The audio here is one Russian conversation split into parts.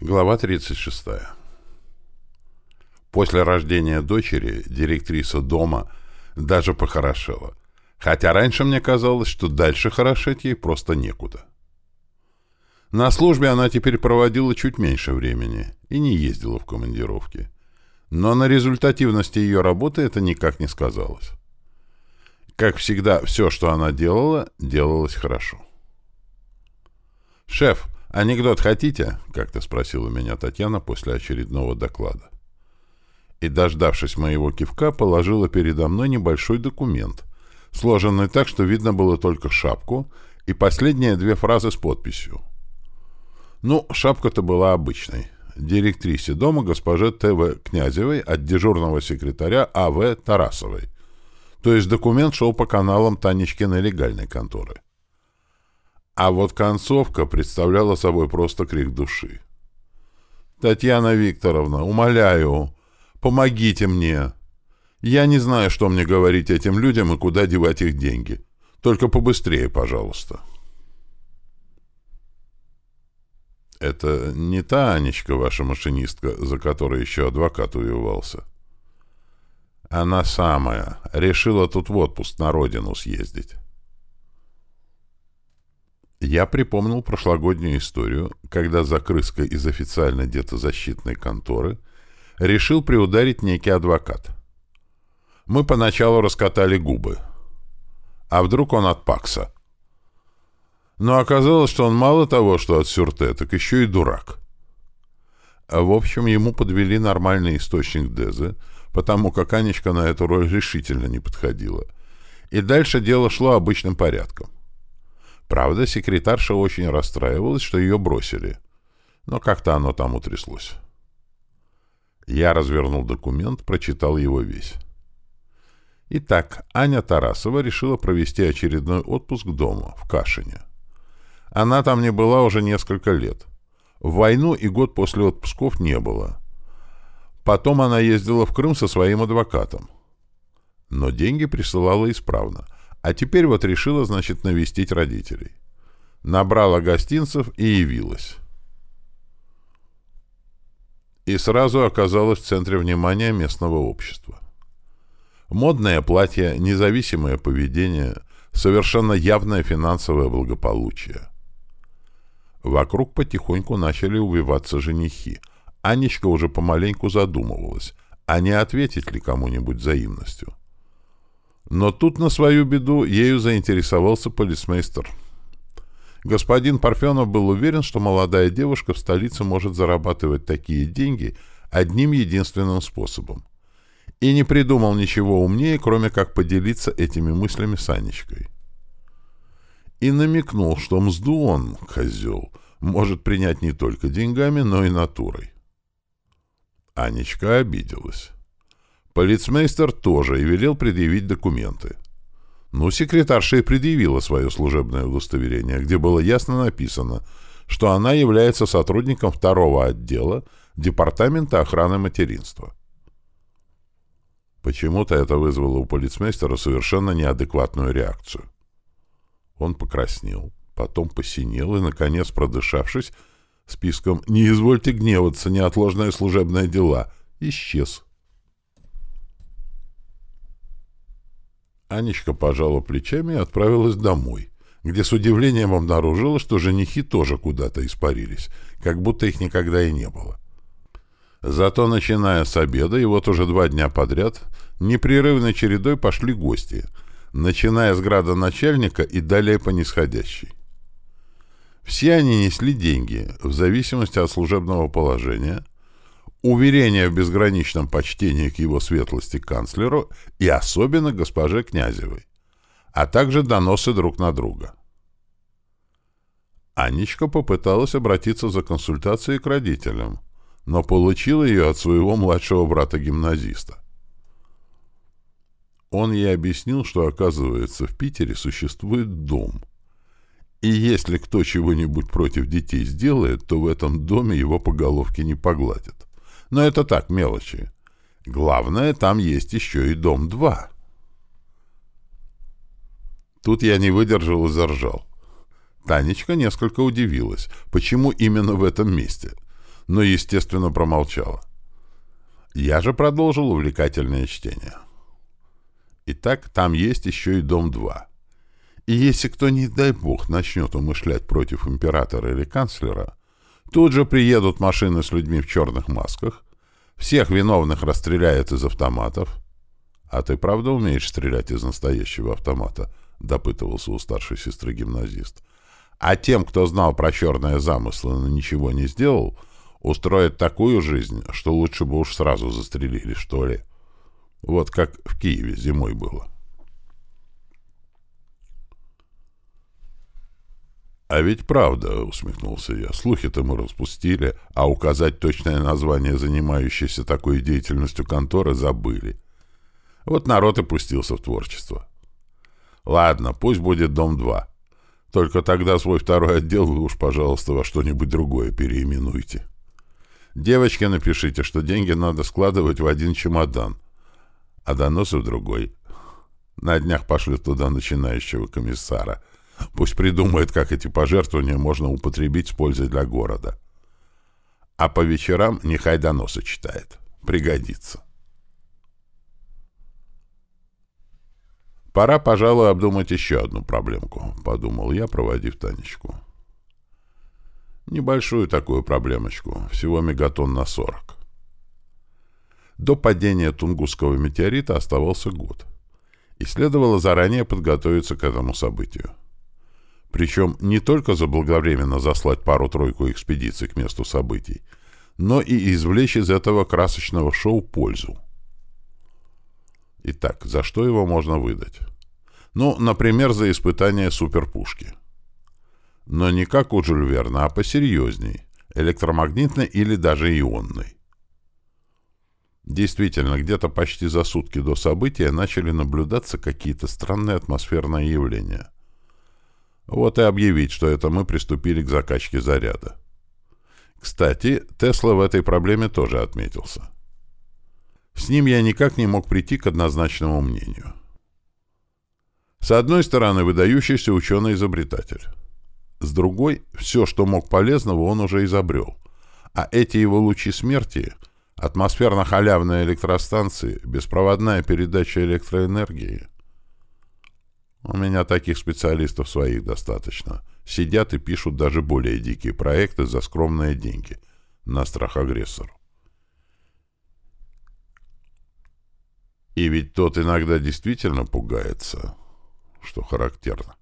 Глава 36. После рождения дочери директриса дома даже похорошела, хотя раньше мне казалось, что дальше хорошеть ей просто некуда. На службе она теперь проводила чуть меньше времени и не ездила в командировки. Но на результативности ее работы это никак не сказалось. Как всегда, все, что она делала, делалось хорошо. «Шеф, «Анекдот хотите?» — как-то спросила меня Татьяна после очередного доклада. И, дождавшись моего кивка, положила передо мной небольшой документ, сложенный так, что видно было только шапку и последние две фразы с подписью. Ну, шапка-то была обычной. Директрисе дома госпоже Т.В. Князевой от дежурного секретаря А.В. Тарасовой. То есть документ шел по каналам Танечкиной легальной конторы. А вот концовка представляла собой просто крик души. «Татьяна Викторовна, умоляю, помогите мне. Я не знаю, что мне говорить этим людям и куда девать их деньги. Только побыстрее, пожалуйста». «Это не та Анечка, ваша машинистка, за которой еще адвокат увивался?» «Она самая. Решила тут в отпуск на родину съездить». Я припомнил прошлогоднюю историю, когда за крыской из официальной детозащитной конторы решил приударить некий адвокат. Мы поначалу раскатали губы. А вдруг он от Пакса? Но оказалось, что он мало того, что от Сюрте, так еще и дурак. В общем, ему подвели нормальный источник Дезы, потому как Анечка на эту роль решительно не подходила. И дальше дело шло обычным порядком. Правда, секретарша очень расстраивалась, что ее бросили. Но как-то оно там утряслось. Я развернул документ, прочитал его весь. Итак, Аня Тарасова решила провести очередной отпуск дома, в Кашине. Она там не была уже несколько лет. В войну и год после отпусков не было. Потом она ездила в Крым со своим адвокатом. Но деньги присылала исправно — а теперь вот решила, значит, навестить родителей. Набрала гостинцев и явилась. И сразу оказалась в центре внимания местного общества. Модное платье, независимое поведение, совершенно явное финансовое благополучие. Вокруг потихоньку начали увиваться женихи. Анечка уже помаленьку задумывалась, а не ответить ли кому-нибудь взаимностью. Но тут на свою беду ею заинтересовался полицмейстер. Господин Парфенов был уверен, что молодая девушка в столице может зарабатывать такие деньги одним единственным способом. И не придумал ничего умнее, кроме как поделиться этими мыслями с Анечкой. И намекнул, что мзду он, козел, может принять не только деньгами, но и натурой. Анечка обиделась. Полицмейстер тоже и велел предъявить документы. Ну, секретарша и предъявила свое служебное удостоверение, где было ясно написано, что она является сотрудником второго отдела Департамента охраны материнства. Почему-то это вызвало у полицмейстера совершенно неадекватную реакцию. Он покраснел, потом посинел и, наконец, продышавшись, списком «Не извольте гневаться, неотложные служебные дела», исчез. Анечка пожала плечами и отправилась домой, где с удивлением обнаружила, что женихи тоже куда-то испарились, как будто их никогда и не было. Зато, начиная с обеда, и вот уже два дня подряд, непрерывной чередой пошли гости, начиная с градоначальника и далее по нисходящей. Все они несли деньги, в зависимости от служебного положения, уверение в безграничном почтении к его светлости канцлеру и особенно госпоже Князевой, а также доносы друг на друга. Анечка попыталась обратиться за консультацией к родителям, но получила ее от своего младшего брата-гимназиста. Он ей объяснил, что, оказывается, в Питере существует дом. И если кто чего-нибудь против детей сделает, то в этом доме его по головке не погладят. Но это так, мелочи. Главное, там есть еще и дом 2. Тут я не выдержал и заржал. Танечка несколько удивилась, почему именно в этом месте. но, естественно, промолчала. Я же продолжил увлекательное чтение. Итак, там есть еще и дом 2. И если кто, не дай бог, начнет умышлять против императора или канцлера, тут же приедут машины с людьми в черных масках, всех виновных расстреляют из автоматов. А ты правда умеешь стрелять из настоящего автомата? Допытывался у старшей сестры гимназист. А тем, кто знал про черные замыслы, но ничего не сделал, устроят такую жизнь, что лучше бы уж сразу застрелили, что ли. Вот как в Киеве зимой было. «А ведь правда», — усмехнулся я, — «слухи-то мы распустили, а указать точное название занимающейся такой деятельностью конторы забыли. Вот народ и пустился в творчество. Ладно, пусть будет Дом-2. Только тогда свой второй отдел вы уж, пожалуйста, во что-нибудь другое переименуйте. Девочке напишите, что деньги надо складывать в один чемодан, а доносы в другой. На днях пошлют туда начинающего комиссара — Пусть придумает, как эти пожертвования можно употребить с пользой для города. А по вечерам нехай доносы читает. Пригодится. «Пора, пожалуй, обдумать еще одну проблемку», — подумал я, проводив Танечку. Небольшую такую проблемочку, всего мегатон на 40. До падения Тунгусского метеорита оставался год, и следовало заранее подготовиться к этому событию. Причем не только заблаговременно заслать пару-тройку экспедиций к месту событий, но и извлечь из этого красочного шоу пользу. Итак, за что его можно выдать? Ну, например, за испытание суперпушки. Но не как у Жюль Верна, а посерьезней, электромагнитной или даже ионной. Действительно, где-то почти за сутки до события начали наблюдаться какие-то странные атмосферные явления – вот и объявить, что это мы приступили к закачке заряда. Кстати, Тесла в этой проблеме тоже отметился. С ним я никак не мог прийти к однозначному мнению. С одной стороны, выдающийся ученый-изобретатель. С другой, все, что мог полезного, он уже изобрел. А эти его лучи смерти, атмосферно-халявные электростанции, беспроводная передача электроэнергии — у меня таких специалистов своих достаточно. Сидят и пишут даже более дикие проекты за скромные деньги. На страх агрессору. И ведь тот иногда действительно пугается, что характерно.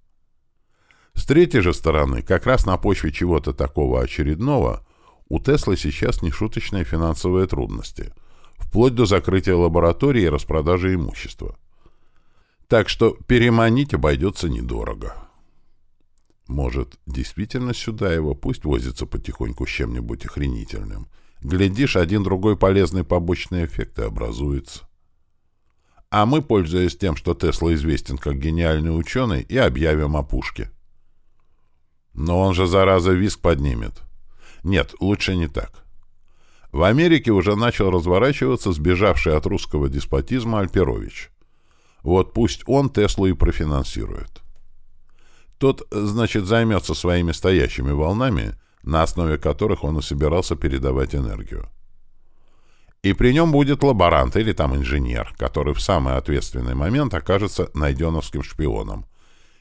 С третьей же стороны, как раз на почве чего-то такого очередного, у Теслы сейчас нешуточные финансовые трудности, вплоть до закрытия лаборатории и распродажи имущества. Так что переманить обойдется недорого. Может, действительно сюда его, пусть возится потихоньку с чем-нибудь охренительным. Глядишь, один-другой полезный побочный эффект и образуется. А мы, пользуясь тем, что Тесла известен как гениальный ученый, и объявим о пушке. Но он же, зараза, виск поднимет. Нет, лучше не так. В Америке уже начал разворачиваться сбежавший от русского деспотизма Альперович. Вот пусть он Теслу и профинансирует. Тот, значит, займется своими стоящими волнами, на основе которых он и собирался передавать энергию. И при нем будет лаборант или там инженер, который в самый ответственный момент окажется найденовским шпионом.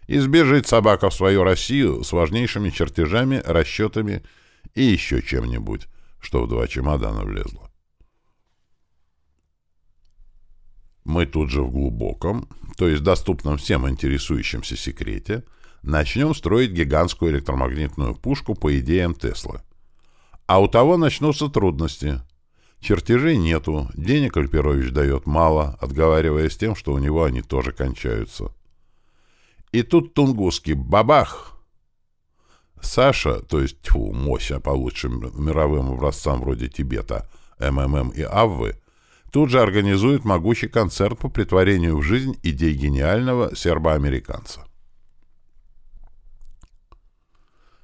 И сбежит собака в свою Россию с важнейшими чертежами, расчетами и еще чем-нибудь, что в два чемодана влезло. Мы тут же в глубоком, то есть доступном всем интересующимся секрете, начнем строить гигантскую электромагнитную пушку по идеям Теслы. А у того начнутся трудности. Чертежей нету, денег Альперович дает мало, отговариваясь тем, что у него они тоже кончаются. И тут Тунгусский бабах! Саша, то есть тьфу, Мося по лучшим мировым образцам вроде Тибета, МММ и Аввы, тут же организует могучий концерт по притворению в жизнь идей гениального сербоамериканца.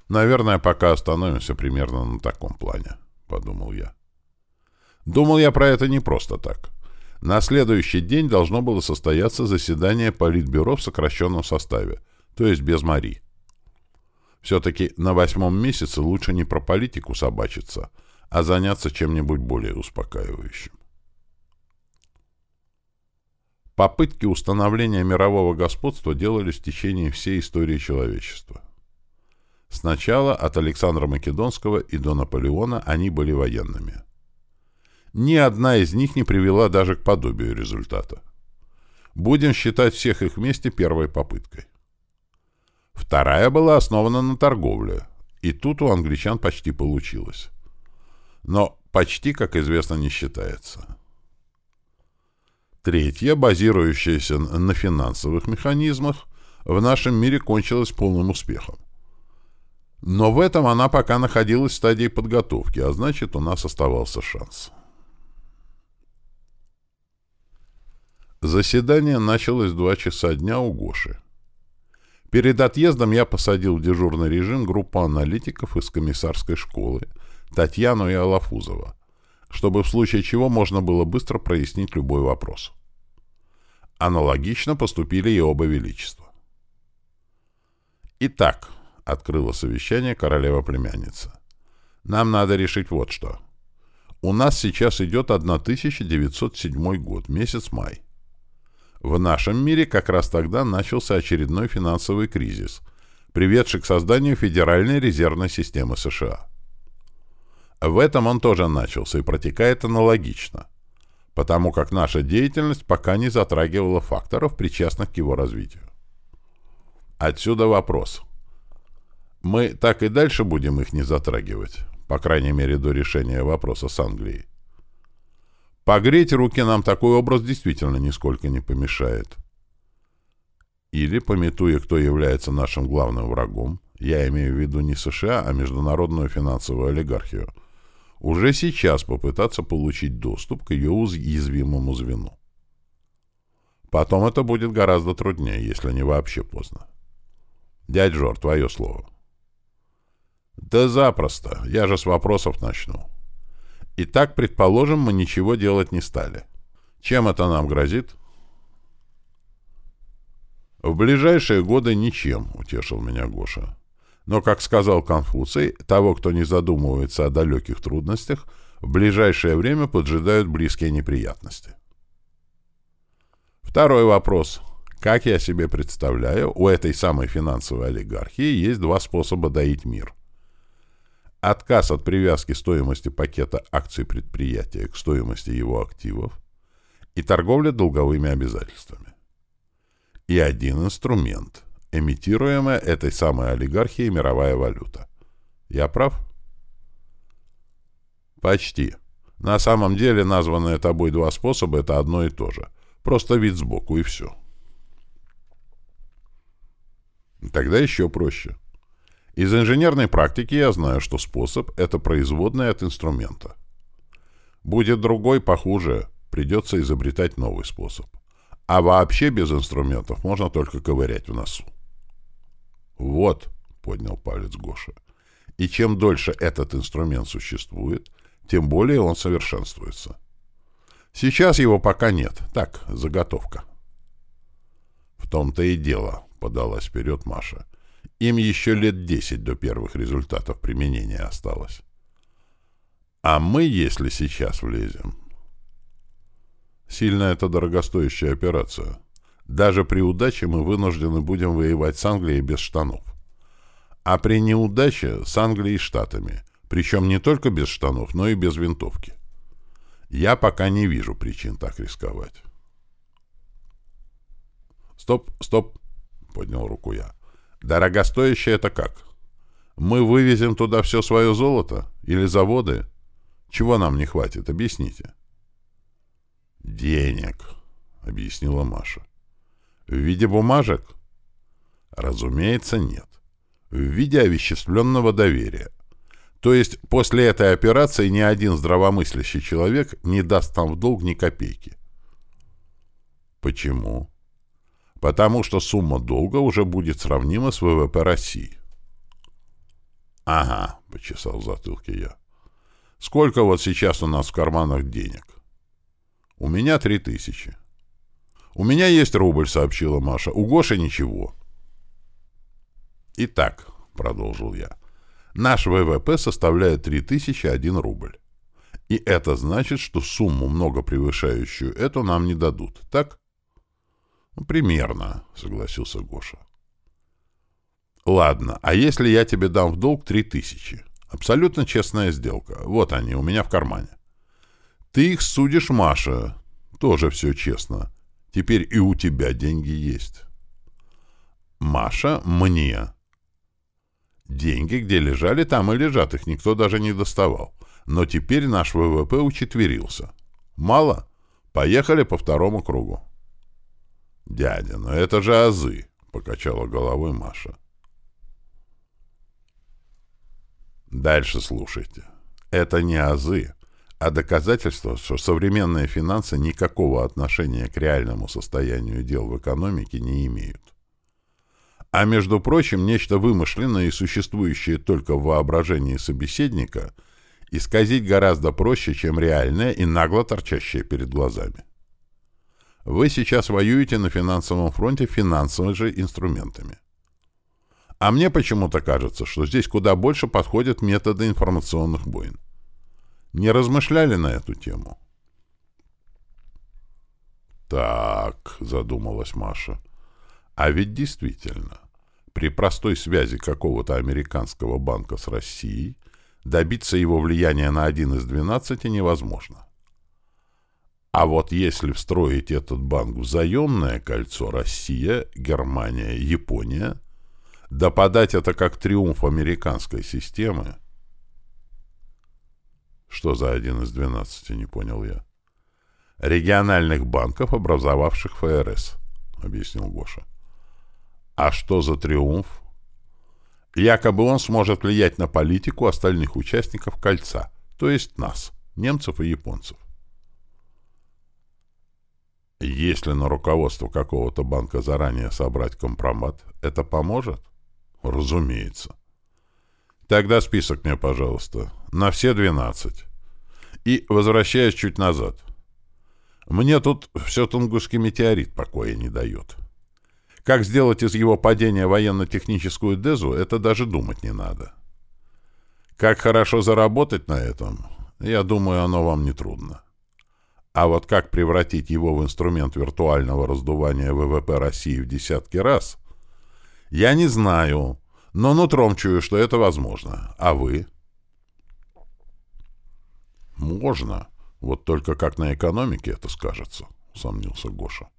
«Наверное, пока остановимся примерно на таком плане», — подумал я. Думал я про это не просто так. На следующий день должно было состояться заседание Политбюро в сокращенном составе, то есть без Мари. Все-таки на восьмом месяце лучше не про политику собачиться, а заняться чем-нибудь более успокаивающим. Попытки установления мирового господства делались в течение всей истории человечества. Сначала от Александра Македонского и до Наполеона они были военными. Ни одна из них не привела даже к подобию результата. Будем считать всех их вместе первой попыткой. Вторая была основана на торговле, и тут у англичан почти получилось. Но почти, как известно, не считается. Третья, базирующаяся на финансовых механизмах, в нашем мире кончилась полным успехом. Но в этом она пока находилась в стадии подготовки, а значит, у нас оставался шанс. Заседание началось в два часа дня у Гоши. Перед отъездом я посадил в дежурный режим группу аналитиков из комиссарской школы, Татьяну и Алафузова, чтобы в случае чего можно было быстро прояснить любой вопрос. Аналогично поступили и оба величества. «Итак», — открыла совещание королева-племянница, — «нам надо решить вот что. У нас сейчас идет 1907 год, месяц май. В нашем мире как раз тогда начался очередной финансовый кризис, приведший к созданию Федеральной резервной системы США. В этом он тоже начался и протекает аналогично, потому как наша деятельность пока не затрагивала факторов, причастных к его развитию. Отсюда вопрос. Мы так и дальше будем их не затрагивать, по крайней мере до решения вопроса с Англией. Погреть руки нам такой образ действительно нисколько не помешает. Или, пометуя, кто является нашим главным врагом, я имею в виду не США, а международную финансовую олигархию – уже сейчас попытаться получить доступ к ее уязвимому звену. Потом это будет гораздо труднее, если не вообще поздно. Дядь Жор, твое слово. Да запросто. Я же с вопросов начну. Итак, предположим, мы ничего делать не стали. Чем это нам грозит? В ближайшие годы ничем, утешил меня Гоша. Но, как сказал Конфуций, того, кто не задумывается о далеких трудностях, в ближайшее время поджидают близкие неприятности. Второй вопрос. Как я себе представляю, у этой самой финансовой олигархии есть два способа доить мир. Отказ от привязки стоимости пакета акций предприятия к стоимости его активов и торговля долговыми обязательствами. И один инструмент – эмитируемая этой самой олигархией мировая валюта. Я прав? Почти. На самом деле названные тобой два способа — это одно и то же. Просто вид сбоку, и все. Тогда еще проще. Из инженерной практики я знаю, что способ — это производная от инструмента. Будет другой, похуже, придется изобретать новый способ. А вообще без инструментов можно только ковырять в носу. «Вот», — поднял палец Гоша, — «и чем дольше этот инструмент существует, тем более он совершенствуется. Сейчас его пока нет. Так, заготовка». «В том-то и дело», — подалась вперед Маша. «Им еще лет десять до первых результатов применения осталось. А мы, если сейчас влезем...» «Сильно это дорогостоящая операция». Даже при удаче мы вынуждены будем воевать с Англией без штанов. А при неудаче с Англией и Штатами. Причем не только без штанов, но и без винтовки. Я пока не вижу причин так рисковать. «Стоп, стоп!» — поднял руку я. «Дорогостоящее это как? Мы вывезем туда все свое золото? Или заводы? Чего нам не хватит? Объясните». «Денег», — объяснила Маша. В виде бумажек? Разумеется, нет. В виде овеществленного доверия. То есть после этой операции ни один здравомыслящий человек не даст нам в долг ни копейки. Почему? Потому что сумма долга уже будет сравнима с ВВП России. «Ага», — почесал в затылке я. «Сколько вот сейчас у нас в карманах денег?» «У меня три тысячи». «У меня есть рубль», — сообщила Маша. «У Гоши ничего». «Итак», — продолжил я, — Наш ВВП составляет 3001 рубль. И это значит, что сумму, много превышающую эту, нам не дадут, так? Ну, примерно, согласился Гоша. Ладно, а если я тебе дам в долг 3000? Абсолютно честная сделка. Вот они, у меня в кармане. Ты их судишь, Маша. Тоже все честно. Теперь и у тебя деньги есть. Маша мне. Деньги, где лежали, там и лежат, их никто даже не доставал. Но теперь наш ВВП учетверился. Мало? Поехали по второму кругу. «Дядя, ну это же азы!» — покачала головой Маша. Дальше слушайте. Это не азы, а доказательство, что современные финансы никакого отношения к реальному состоянию дел в экономике не имеют. А между прочим, нечто вымышленное и существующее только в воображении собеседника исказить гораздо проще, чем реальное и нагло торчащее перед глазами. Вы сейчас воюете на финансовом фронте финансовыми же инструментами. А мне почему-то кажется, что здесь куда больше подходят методы информационных войн. Не размышляли на эту тему? Так, задумалась Маша. А ведь действительно, при простой связи какого-то американского банка с Россией добиться его влияния на один из двенадцати невозможно. А вот если встроить этот банк в заемное кольцо Россия, Германия, Япония, да подать это как триумф американской системы... Что за один из двенадцати, не понял я. Региональных банков, образовавших ФРС, объяснил Гоша. А что за триумф? Якобы он сможет влиять на политику остальных участников кольца, то есть нас, немцев и японцев. Если на руководство какого-то банка заранее собрать компромат, это поможет? Разумеется. Тогда список мне, пожалуйста. На все 12. И возвращаясь чуть назад. Мне тут все Тунгусский метеорит покоя не дает. Как сделать из его падения военно-техническую дезу, это даже думать не надо. Как хорошо заработать на этом, я думаю, оно вам не трудно. А вот как превратить его в инструмент виртуального раздувания ВВП России в десятки раз, я не знаю, но нутром чую, что это возможно. А вы? Можно. Вот только как на экономике это скажется, усомнился Гоша.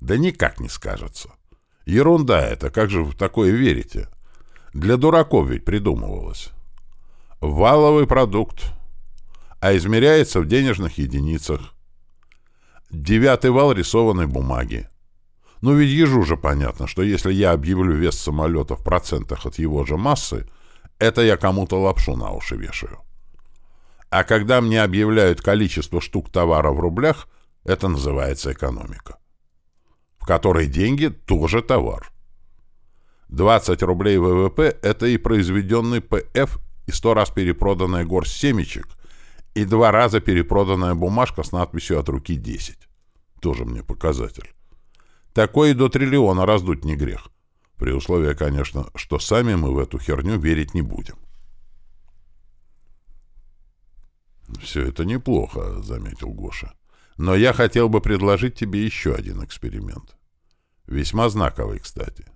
Да никак не скажется. Ерунда это, как же в такое верите? Для дураков ведь придумывалось. Валовый продукт, а измеряется в денежных единицах. Девятый вал рисованной бумаги. Ну ведь ежу же понятно, что если я объявлю вес самолета в процентах от его же массы, это я кому-то лапшу на уши вешаю. А когда мне объявляют количество штук товара в рублях, это называется экономика в которой деньги тоже товар. 20 рублей ВВП – это и произведенный ПФ, и сто раз перепроданная горсть семечек, и два раза перепроданная бумажка с надписью «От руки 10». Тоже мне показатель. Такое и до триллиона раздуть не грех. При условии, конечно, что сами мы в эту херню верить не будем. «Все это неплохо», — заметил Гоша. Но я хотел бы предложить тебе еще один эксперимент. Весьма знаковый, кстати.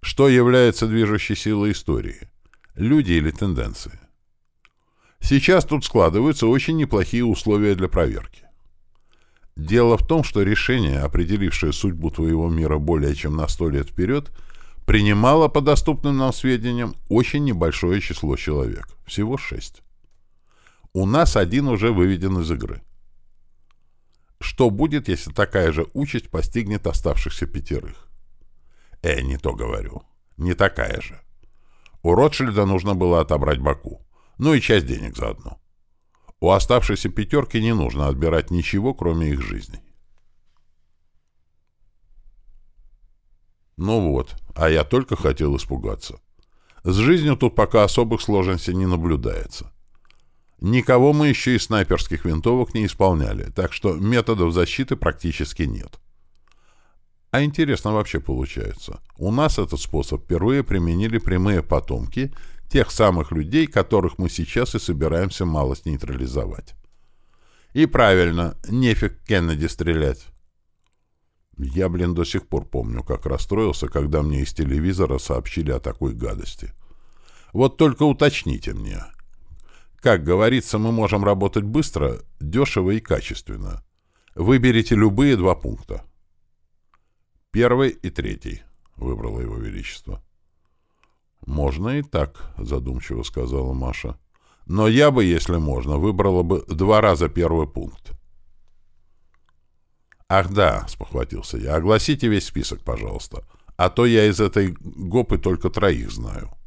Что является движущей силой истории? Люди или тенденции? Сейчас тут складываются очень неплохие условия для проверки. Дело в том, что решение, определившее судьбу твоего мира более чем на сто лет вперед, принимало по доступным нам сведениям очень небольшое число человек. Всего шесть. У нас один уже выведен из игры. Что будет, если такая же участь постигнет оставшихся пятерых? Э, не то говорю. Не такая же. У Ротшильда нужно было отобрать Баку. Ну и часть денег заодно. У оставшейся пятерки не нужно отбирать ничего, кроме их жизней. Ну вот, а я только хотел испугаться. С жизнью тут пока особых сложностей не наблюдается. Никого мы еще из снайперских винтовок не исполняли, так что методов защиты практически нет. А интересно вообще получается. У нас этот способ впервые применили прямые потомки Тех самых людей, которых мы сейчас и собираемся малость нейтрализовать. И правильно, нефиг Кеннеди стрелять. Я, блин, до сих пор помню, как расстроился, когда мне из телевизора сообщили о такой гадости. Вот только уточните мне. Как говорится, мы можем работать быстро, дешево и качественно. Выберите любые два пункта. Первый и третий, выбрало его величество. Можно и так, задумчиво сказала Маша. Но я бы, если можно, выбрала бы два раза первый пункт. «Ах да», — спохватился я, — «огласите весь список, пожалуйста, а то я из этой гопы только троих знаю».